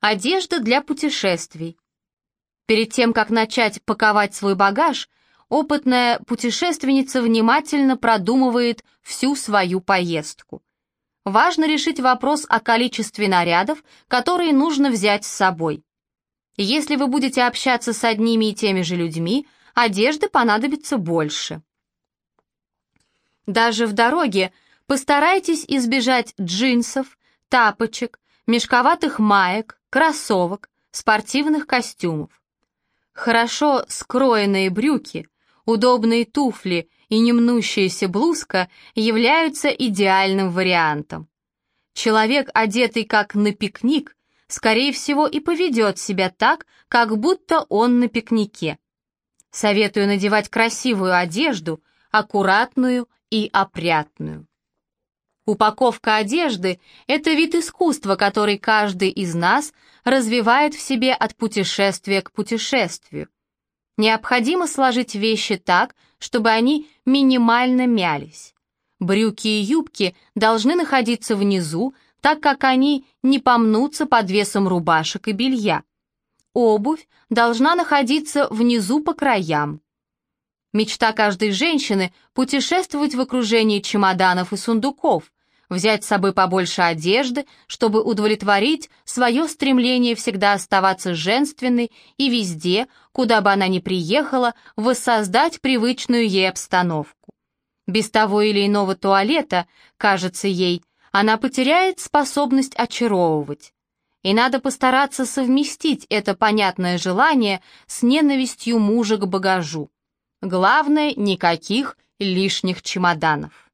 Одежда для путешествий. Перед тем, как начать паковать свой багаж, опытная путешественница внимательно продумывает всю свою поездку. Важно решить вопрос о количестве нарядов, которые нужно взять с собой. Если вы будете общаться с одними и теми же людьми, одежды понадобится больше. Даже в дороге постарайтесь избежать джинсов, тапочек, мешковатых маек, кроссовок, спортивных костюмов. Хорошо скроенные брюки, удобные туфли и немнущаяся блузка являются идеальным вариантом. Человек, одетый как на пикник, скорее всего и поведет себя так, как будто он на пикнике. Советую надевать красивую одежду, аккуратную и опрятную. Упаковка одежды – это вид искусства, который каждый из нас развивает в себе от путешествия к путешествию. Необходимо сложить вещи так, чтобы они минимально мялись. Брюки и юбки должны находиться внизу, так как они не помнутся под весом рубашек и белья. Обувь должна находиться внизу по краям. Мечта каждой женщины – путешествовать в окружении чемоданов и сундуков, взять с собой побольше одежды, чтобы удовлетворить свое стремление всегда оставаться женственной и везде, куда бы она ни приехала, воссоздать привычную ей обстановку. Без того или иного туалета, кажется ей, она потеряет способность очаровывать. И надо постараться совместить это понятное желание с ненавистью мужа к багажу. Главное, никаких лишних чемоданов.